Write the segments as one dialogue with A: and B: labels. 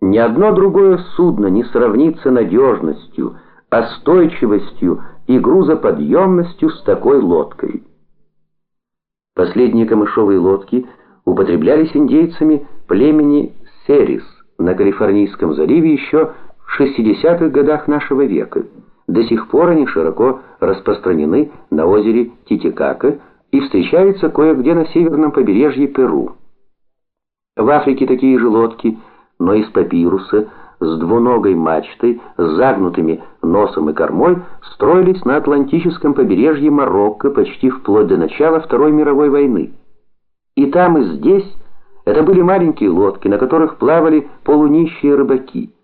A: Ни одно другое судно не сравнится надежностью, остойчивостью и грузоподъемностью с такой лодкой. Последние камышовые лодки употреблялись индейцами племени Серис на Калифорнийском заливе еще в 60-х годах нашего века. До сих пор они широко распространены на озере Титикака и встречаются кое-где на северном побережье Перу. В Африке такие же лодки, но из папируса, с двуногой мачтой, с загнутыми носом и кормой, строились на Атлантическом побережье Марокко почти вплоть до начала Второй мировой войны. И там, и здесь это были маленькие лодки, на которых плавали полунищие рыбаки.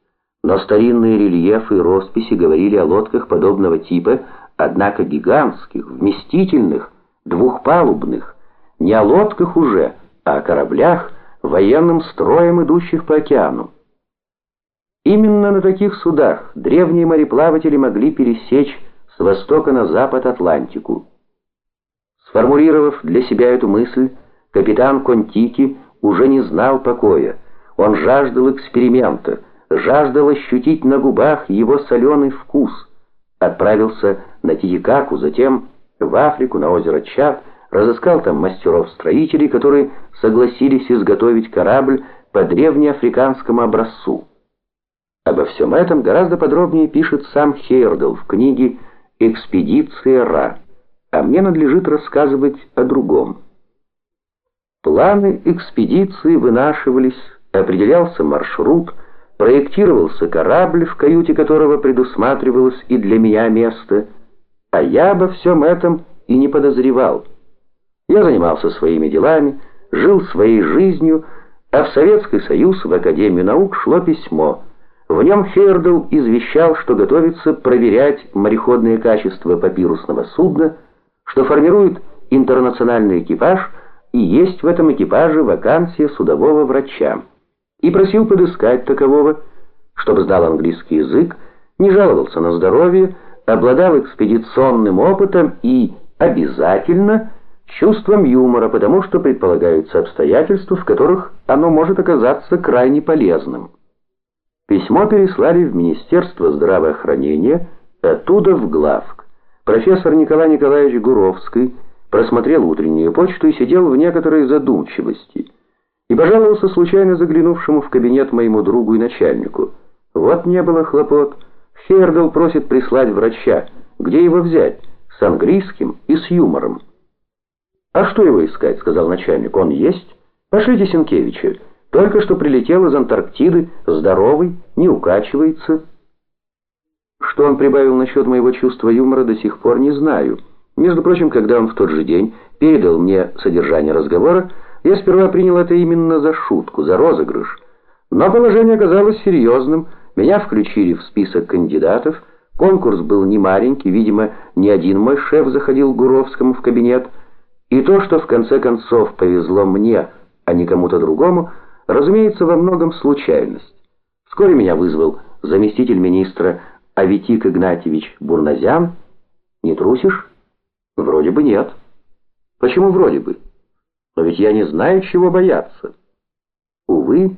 A: Но старинные рельефы и росписи говорили о лодках подобного типа, однако гигантских, вместительных, двухпалубных, не о лодках уже, а о кораблях, военным строем идущих по океану. Именно на таких судах древние мореплаватели могли пересечь с востока на запад Атлантику. Сформулировав для себя эту мысль, капитан Контики уже не знал покоя. Он жаждал эксперимента, жаждал ощутить на губах его соленый вкус. Отправился на Титикаку, затем в Африку, на озеро Чад, разыскал там мастеров-строителей, которые согласились изготовить корабль по древнеафриканскому образцу. Обо всем этом гораздо подробнее пишет сам Хейрдл в книге «Экспедиция Ра», а мне надлежит рассказывать о другом. Планы экспедиции вынашивались, определялся маршрут, проектировался корабль, в каюте которого предусматривалось и для меня место, а я обо всем этом и не подозревал. Я занимался своими делами, жил своей жизнью, а в Советский Союз, в Академию наук шло письмо. В нем Хердл извещал, что готовится проверять мореходные качества папирусного судна, что формирует интернациональный экипаж и есть в этом экипаже вакансия судового врача. И просил подыскать такового, чтобы знал английский язык, не жаловался на здоровье, обладал экспедиционным опытом и обязательно – чувством юмора, потому что предполагаются обстоятельства, в которых оно может оказаться крайне полезным. Письмо переслали в Министерство здравоохранения, оттуда в главк. Профессор Николай Николаевич Гуровский просмотрел утреннюю почту и сидел в некоторой задумчивости. И пожаловался случайно заглянувшему в кабинет моему другу и начальнику. Вот не было хлопот. Хердл просит прислать врача. Где его взять? С английским и с юмором. «А что его искать?» — сказал начальник. «Он есть? Пошлите Сенкевича. Только что прилетел из Антарктиды, здоровый, не укачивается». Что он прибавил насчет моего чувства юмора, до сих пор не знаю. Между прочим, когда он в тот же день передал мне содержание разговора, я сперва принял это именно за шутку, за розыгрыш. Но положение оказалось серьезным, меня включили в список кандидатов, конкурс был не маленький, видимо, ни один мой шеф заходил к Гуровскому в кабинет, и то, что в конце концов повезло мне, а не кому-то другому, разумеется, во многом случайность. Вскоре меня вызвал заместитель министра Аветик Игнатьевич Бурназян. Не трусишь? Вроде бы нет. Почему вроде бы? Но ведь я не знаю, чего бояться. Увы,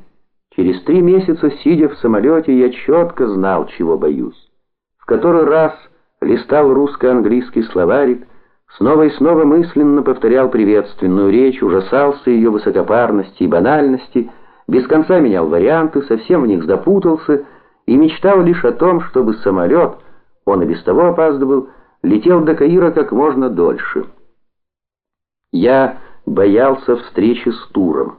A: через три месяца, сидя в самолете, я четко знал, чего боюсь. В который раз листал русско-английский словарик, Снова и снова мысленно повторял приветственную речь, ужасался ее высокопарности и банальности, без конца менял варианты, совсем в них запутался и мечтал лишь о том, чтобы самолет, он и без того опаздывал, летел до Каира как можно дольше. Я боялся встречи с Туром.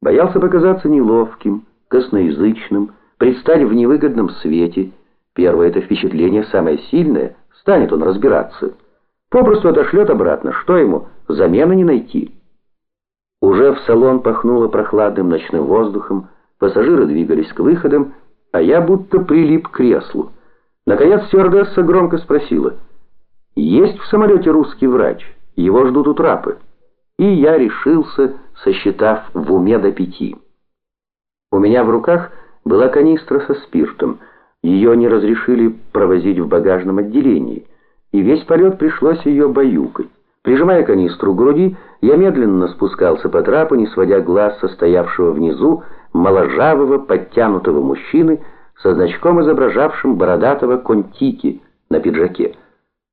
A: Боялся показаться неловким, косноязычным, предстать в невыгодном свете. Первое это впечатление самое сильное, станет он разбираться. Попросту отошлет обратно, что ему, замены не найти. Уже в салон пахнуло прохладным ночным воздухом, пассажиры двигались к выходам, а я будто прилип к креслу. Наконец стюардесса громко спросила, «Есть в самолете русский врач? Его ждут у трапы». И я решился, сосчитав в уме до пяти. У меня в руках была канистра со спиртом. Ее не разрешили провозить в багажном отделении и весь полет пришлось ее баюкать. Прижимая канистру к груди, я медленно спускался по трапу, не сводя глаз состоявшего внизу моложавого, подтянутого мужчины со значком, изображавшим бородатого контики на пиджаке.